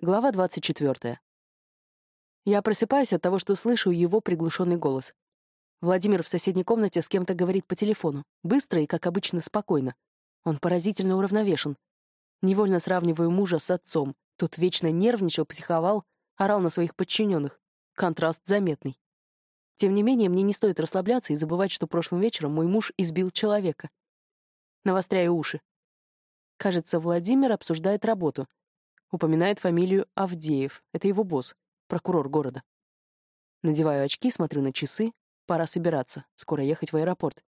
Глава 24. Я просыпаюсь от того, что слышу его приглушенный голос. Владимир в соседней комнате с кем-то говорит по телефону. Быстро и, как обычно, спокойно. Он поразительно уравновешен. Невольно сравниваю мужа с отцом. Тот вечно нервничал, психовал, орал на своих подчиненных. Контраст заметный. Тем не менее, мне не стоит расслабляться и забывать, что прошлым вечером мой муж избил человека. Навостряю уши. Кажется, Владимир обсуждает работу — Упоминает фамилию Авдеев. Это его босс, прокурор города. Надеваю очки, смотрю на часы. Пора собираться. Скоро ехать в аэропорт.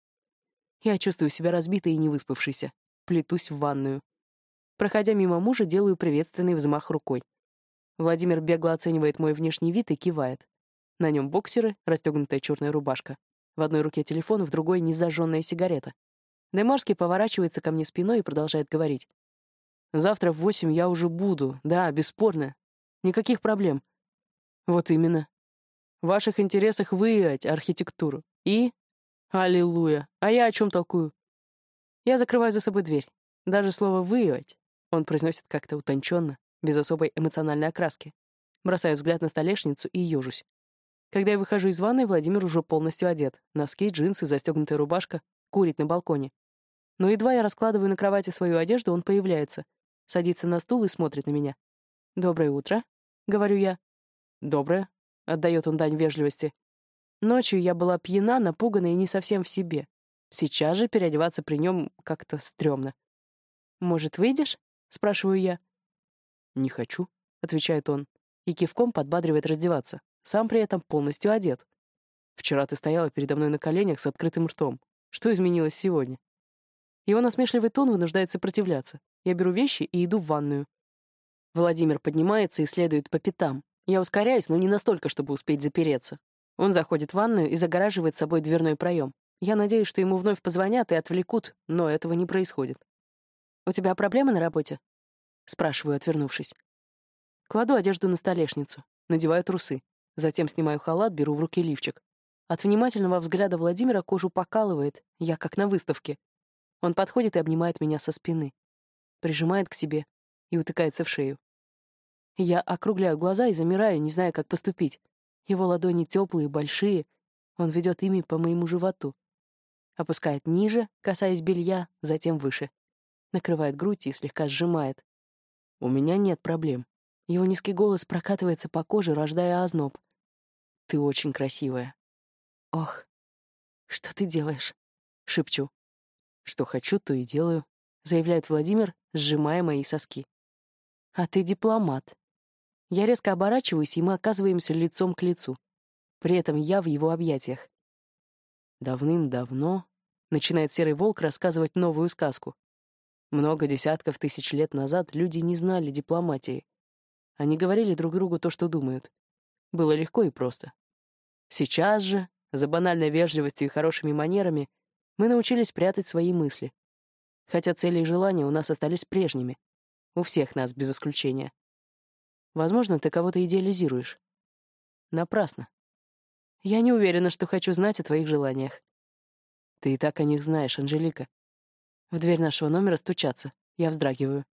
Я чувствую себя разбитой и невыспавшейся. Плетусь в ванную. Проходя мимо мужа, делаю приветственный взмах рукой. Владимир бегло оценивает мой внешний вид и кивает. На нем боксеры, расстегнутая черная рубашка. В одной руке телефон, в другой — незажженная сигарета. Демарский поворачивается ко мне спиной и продолжает говорить. Завтра в восемь я уже буду, да, бесспорно. Никаких проблем. Вот именно. В ваших интересах выявить архитектуру. И? Аллилуйя. А я о чем толкую? Я закрываю за собой дверь. Даже слово «выявить» он произносит как-то утонченно, без особой эмоциональной окраски. Бросаю взгляд на столешницу и ежусь. Когда я выхожу из ванной, Владимир уже полностью одет. Носки, джинсы, застегнутая рубашка, курит на балконе. Но едва я раскладываю на кровати свою одежду, он появляется — садится на стул и смотрит на меня. «Доброе утро», — говорю я. «Доброе», — отдает он дань вежливости. Ночью я была пьяна, напугана и не совсем в себе. Сейчас же переодеваться при нем как-то стрёмно. «Может, выйдешь?» — спрашиваю я. «Не хочу», — отвечает он, и кивком подбадривает раздеваться, сам при этом полностью одет. «Вчера ты стояла передо мной на коленях с открытым ртом. Что изменилось сегодня?» Его насмешливый тон вынуждает сопротивляться. Я беру вещи и иду в ванную. Владимир поднимается и следует по пятам. Я ускоряюсь, но не настолько, чтобы успеть запереться. Он заходит в ванную и загораживает собой дверной проем. Я надеюсь, что ему вновь позвонят и отвлекут, но этого не происходит. «У тебя проблемы на работе?» — спрашиваю, отвернувшись. Кладу одежду на столешницу, надеваю трусы. Затем снимаю халат, беру в руки лифчик. От внимательного взгляда Владимира кожу покалывает, я как на выставке. Он подходит и обнимает меня со спины прижимает к себе и утыкается в шею. Я округляю глаза и замираю, не зная, как поступить. Его ладони теплые, большие. Он ведет ими по моему животу. Опускает ниже, касаясь белья, затем выше. Накрывает грудь и слегка сжимает. У меня нет проблем. Его низкий голос прокатывается по коже, рождая озноб. Ты очень красивая. Ох, что ты делаешь? Шепчу. Что хочу, то и делаю, заявляет Владимир, сжимая мои соски. «А ты дипломат». Я резко оборачиваюсь, и мы оказываемся лицом к лицу. При этом я в его объятиях. Давным-давно начинает Серый Волк рассказывать новую сказку. Много десятков тысяч лет назад люди не знали дипломатии. Они говорили друг другу то, что думают. Было легко и просто. Сейчас же, за банальной вежливостью и хорошими манерами, мы научились прятать свои мысли, хотя цели и желания у нас остались прежними. У всех нас, без исключения. Возможно, ты кого-то идеализируешь. Напрасно. Я не уверена, что хочу знать о твоих желаниях. Ты и так о них знаешь, Анжелика. В дверь нашего номера стучатся. Я вздрагиваю.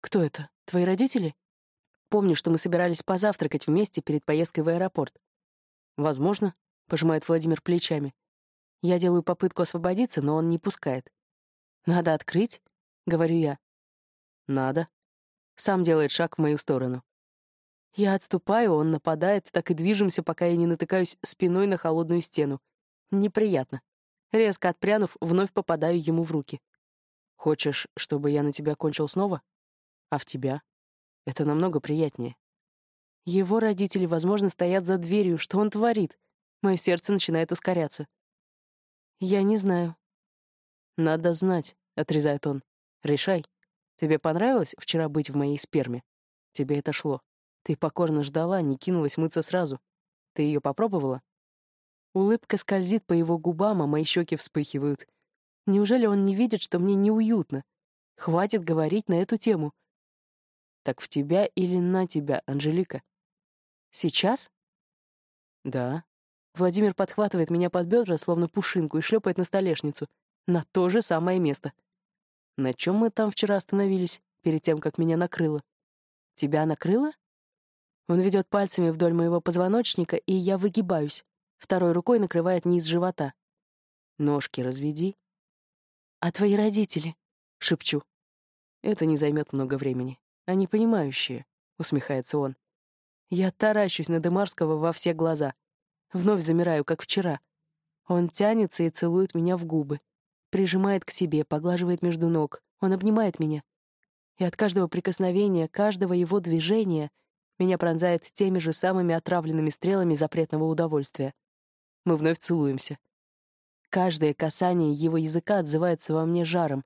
Кто это? Твои родители? Помню, что мы собирались позавтракать вместе перед поездкой в аэропорт. Возможно, пожимает Владимир плечами. Я делаю попытку освободиться, но он не пускает. «Надо открыть», — говорю я. «Надо». Сам делает шаг в мою сторону. Я отступаю, он нападает, так и движемся, пока я не натыкаюсь спиной на холодную стену. Неприятно. Резко отпрянув, вновь попадаю ему в руки. «Хочешь, чтобы я на тебя кончил снова? А в тебя? Это намного приятнее». Его родители, возможно, стоят за дверью. Что он творит? Мое сердце начинает ускоряться. Я не знаю. «Надо знать», — отрезает он. «Решай. Тебе понравилось вчера быть в моей сперме? Тебе это шло. Ты покорно ждала, не кинулась мыться сразу. Ты ее попробовала?» Улыбка скользит по его губам, а мои щеки вспыхивают. Неужели он не видит, что мне неуютно? Хватит говорить на эту тему. Так в тебя или на тебя, Анжелика? Сейчас? Да. Владимир подхватывает меня под бедра, словно пушинку, и шлепает на столешницу на то же самое место. На чем мы там вчера остановились, перед тем, как меня накрыло? Тебя накрыло? Он ведет пальцами вдоль моего позвоночника, и я выгибаюсь. Второй рукой накрывает низ живота. Ножки разведи. А твои родители? Шепчу. Это не займет много времени. Они понимающие, усмехается он. Я таращусь на Демарского во все глаза. Вновь замираю, как вчера. Он тянется и целует меня в губы. Прижимает к себе, поглаживает между ног. Он обнимает меня. И от каждого прикосновения, каждого его движения меня пронзает теми же самыми отравленными стрелами запретного удовольствия. Мы вновь целуемся. Каждое касание его языка отзывается во мне жаром.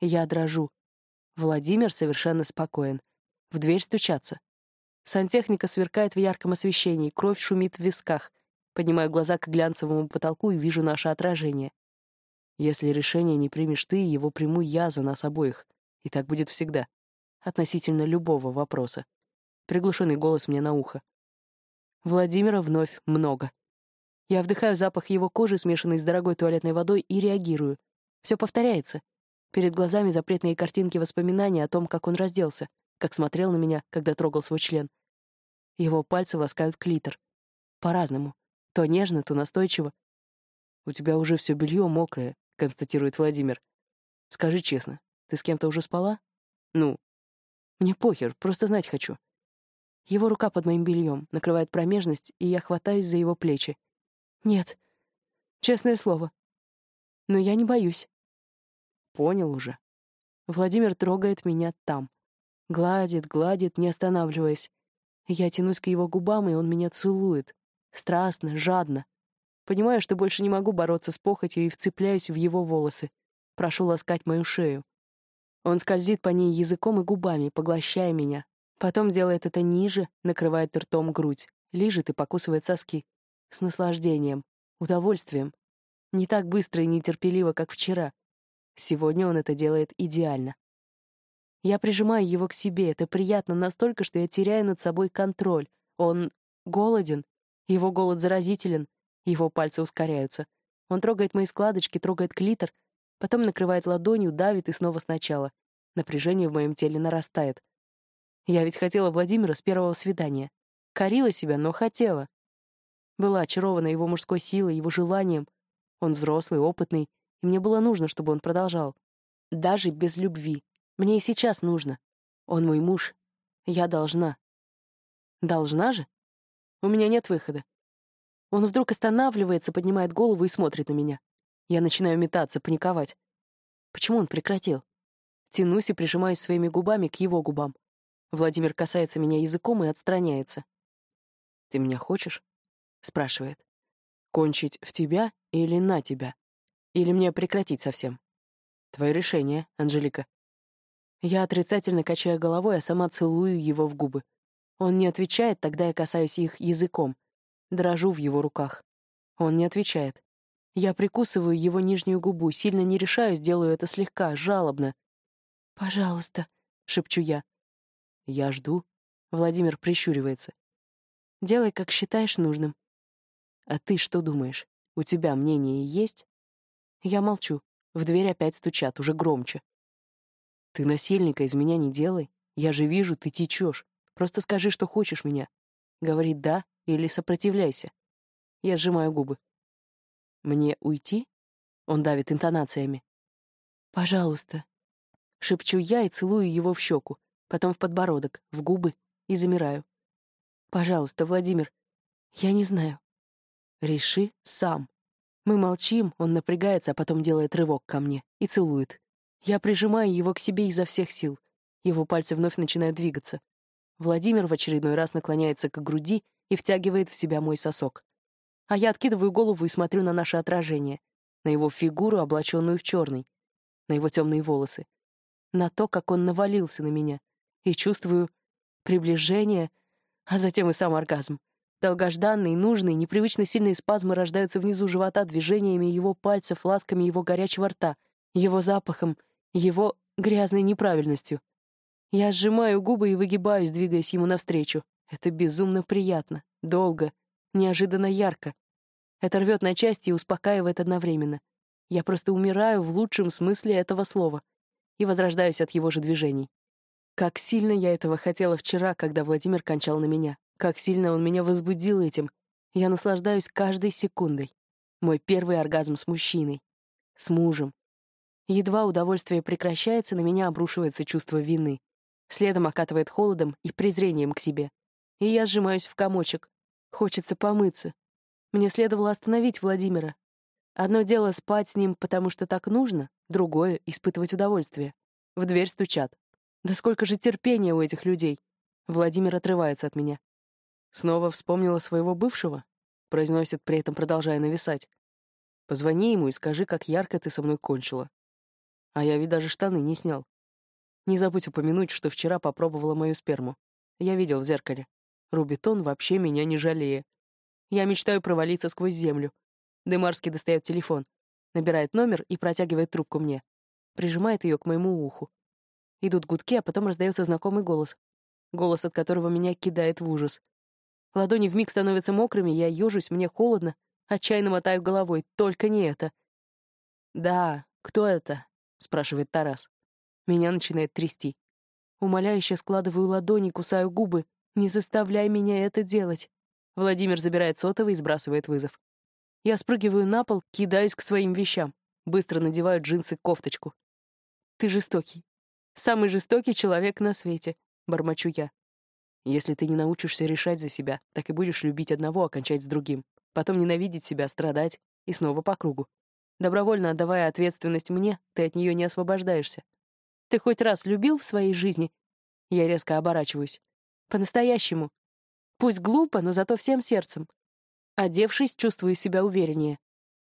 Я дрожу. Владимир совершенно спокоен. В дверь стучатся. Сантехника сверкает в ярком освещении, кровь шумит в висках. Поднимаю глаза к глянцевому потолку и вижу наше отражение. Если решение не примешь ты, его приму я за нас обоих. И так будет всегда. Относительно любого вопроса. Приглушенный голос мне на ухо. Владимира вновь много. Я вдыхаю запах его кожи, смешанный с дорогой туалетной водой, и реагирую. Все повторяется. Перед глазами запретные картинки воспоминаний о том, как он разделся, как смотрел на меня, когда трогал свой член. Его пальцы ласкают клитор. По-разному. То нежно, то настойчиво. «У тебя уже все белье мокрое», — констатирует Владимир. «Скажи честно, ты с кем-то уже спала?» «Ну?» «Мне похер, просто знать хочу». Его рука под моим бельем накрывает промежность, и я хватаюсь за его плечи. «Нет, честное слово. Но я не боюсь». «Понял уже». Владимир трогает меня там. Гладит, гладит, не останавливаясь. Я тянусь к его губам, и он меня целует. Страстно, жадно. Понимаю, что больше не могу бороться с похотью и вцепляюсь в его волосы. Прошу ласкать мою шею. Он скользит по ней языком и губами, поглощая меня. Потом делает это ниже, накрывает ртом грудь, лижет и покусывает соски. С наслаждением, удовольствием. Не так быстро и нетерпеливо, как вчера. Сегодня он это делает идеально. Я прижимаю его к себе. Это приятно настолько, что я теряю над собой контроль. Он голоден. Его голод заразителен. Его пальцы ускоряются. Он трогает мои складочки, трогает клитор, потом накрывает ладонью, давит и снова сначала. Напряжение в моем теле нарастает. Я ведь хотела Владимира с первого свидания. Корила себя, но хотела. Была очарована его мужской силой, его желанием. Он взрослый, опытный, и мне было нужно, чтобы он продолжал. Даже без любви. Мне и сейчас нужно. Он мой муж. Я должна. Должна же? У меня нет выхода. Он вдруг останавливается, поднимает голову и смотрит на меня. Я начинаю метаться, паниковать. Почему он прекратил? Тянусь и прижимаюсь своими губами к его губам. Владимир касается меня языком и отстраняется. «Ты меня хочешь?» — спрашивает. «Кончить в тебя или на тебя? Или мне прекратить совсем?» «Твое решение, Анжелика». Я отрицательно качаю головой, а сама целую его в губы. Он не отвечает, тогда я касаюсь их языком. Дрожу в его руках. Он не отвечает. Я прикусываю его нижнюю губу, сильно не решаюсь, делаю это слегка, жалобно. «Пожалуйста», — шепчу я. «Я жду», — Владимир прищуривается. «Делай, как считаешь нужным». «А ты что думаешь? У тебя мнение есть?» Я молчу. В дверь опять стучат, уже громче. Ты насильника из меня не делай. Я же вижу, ты течешь. Просто скажи, что хочешь меня. Говори «да» или сопротивляйся. Я сжимаю губы. Мне уйти? Он давит интонациями. Пожалуйста. Шепчу я и целую его в щеку, потом в подбородок, в губы и замираю. Пожалуйста, Владимир. Я не знаю. Реши сам. Мы молчим, он напрягается, а потом делает рывок ко мне и целует. Я прижимаю его к себе изо всех сил. Его пальцы вновь начинают двигаться. Владимир в очередной раз наклоняется к груди и втягивает в себя мой сосок. А я откидываю голову и смотрю на наше отражение, на его фигуру, облаченную в черный, на его темные волосы, на то, как он навалился на меня, и чувствую приближение, а затем и сам оргазм. Долгожданные, нужные, непривычно сильные спазмы рождаются внизу живота движениями его пальцев, ласками его горячего рта, его запахом его грязной неправильностью. Я сжимаю губы и выгибаюсь, двигаясь ему навстречу. Это безумно приятно, долго, неожиданно ярко. Это рвет на части и успокаивает одновременно. Я просто умираю в лучшем смысле этого слова и возрождаюсь от его же движений. Как сильно я этого хотела вчера, когда Владимир кончал на меня. Как сильно он меня возбудил этим. Я наслаждаюсь каждой секундой. Мой первый оргазм с мужчиной. С мужем. Едва удовольствие прекращается, на меня обрушивается чувство вины. Следом окатывает холодом и презрением к себе. И я сжимаюсь в комочек. Хочется помыться. Мне следовало остановить Владимира. Одно дело спать с ним, потому что так нужно, другое — испытывать удовольствие. В дверь стучат. Да сколько же терпения у этих людей. Владимир отрывается от меня. Снова вспомнила своего бывшего? Произносит, при этом продолжая нависать. Позвони ему и скажи, как ярко ты со мной кончила. А я ведь даже штаны не снял. Не забудь упомянуть, что вчера попробовала мою сперму. Я видел в зеркале. Рубитон вообще меня не жалея. Я мечтаю провалиться сквозь землю. Демарский достает телефон, набирает номер и протягивает трубку мне. Прижимает ее к моему уху. Идут гудки, а потом раздается знакомый голос. Голос, от которого меня кидает в ужас. Ладони вмиг становятся мокрыми, я ежусь, мне холодно. Отчаянно мотаю головой. Только не это. «Да, кто это?» — спрашивает Тарас. Меня начинает трясти. Умоляюще складываю ладони, кусаю губы. «Не заставляй меня это делать!» Владимир забирает сотовый и сбрасывает вызов. Я спрыгиваю на пол, кидаюсь к своим вещам. Быстро надеваю джинсы-кофточку. «Ты жестокий. Самый жестокий человек на свете», — бормочу я. «Если ты не научишься решать за себя, так и будешь любить одного, окончать с другим. Потом ненавидеть себя, страдать и снова по кругу. Добровольно отдавая ответственность мне, ты от нее не освобождаешься. Ты хоть раз любил в своей жизни?» Я резко оборачиваюсь. «По-настоящему. Пусть глупо, но зато всем сердцем. Одевшись, чувствую себя увереннее.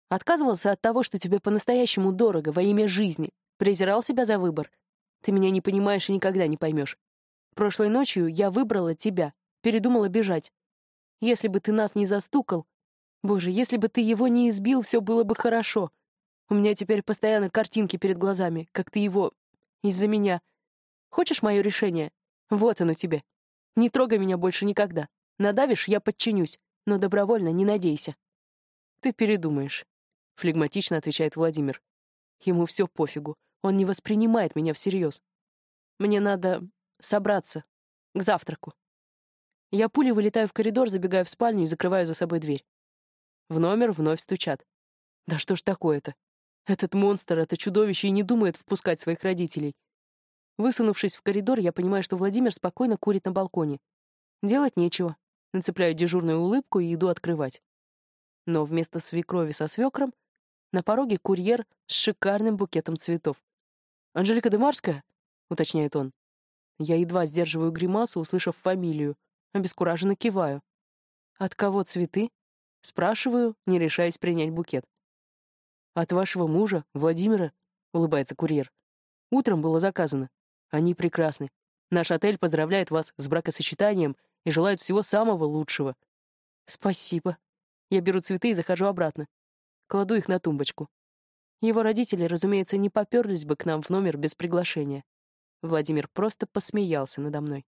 Отказывался от того, что тебе по-настоящему дорого, во имя жизни. Презирал себя за выбор. Ты меня не понимаешь и никогда не поймешь. Прошлой ночью я выбрала тебя, передумала бежать. Если бы ты нас не застукал... Боже, если бы ты его не избил, все было бы хорошо. У меня теперь постоянно картинки перед глазами, как ты его... Из-за меня. Хочешь мое решение? Вот оно тебе. Не трогай меня больше никогда. Надавишь, я подчинюсь, но добровольно не надейся. Ты передумаешь, — флегматично отвечает Владимир. Ему все пофигу. Он не воспринимает меня всерьез. Мне надо собраться. К завтраку. Я пулей вылетаю в коридор, забегаю в спальню и закрываю за собой дверь. В номер вновь стучат. Да что ж такое-то? Этот монстр, это чудовище и не думает впускать своих родителей. Высунувшись в коридор, я понимаю, что Владимир спокойно курит на балконе. Делать нечего. Нацепляю дежурную улыбку и иду открывать. Но вместо свекрови со свекром на пороге курьер с шикарным букетом цветов. «Анжелика Демарская?» — уточняет он. Я едва сдерживаю гримасу, услышав фамилию. Обескураженно киваю. «От кого цветы?» — спрашиваю, не решаясь принять букет. «От вашего мужа, Владимира», — улыбается курьер. «Утром было заказано. Они прекрасны. Наш отель поздравляет вас с бракосочетанием и желает всего самого лучшего». «Спасибо». Я беру цветы и захожу обратно. Кладу их на тумбочку. Его родители, разумеется, не поперлись бы к нам в номер без приглашения. Владимир просто посмеялся надо мной.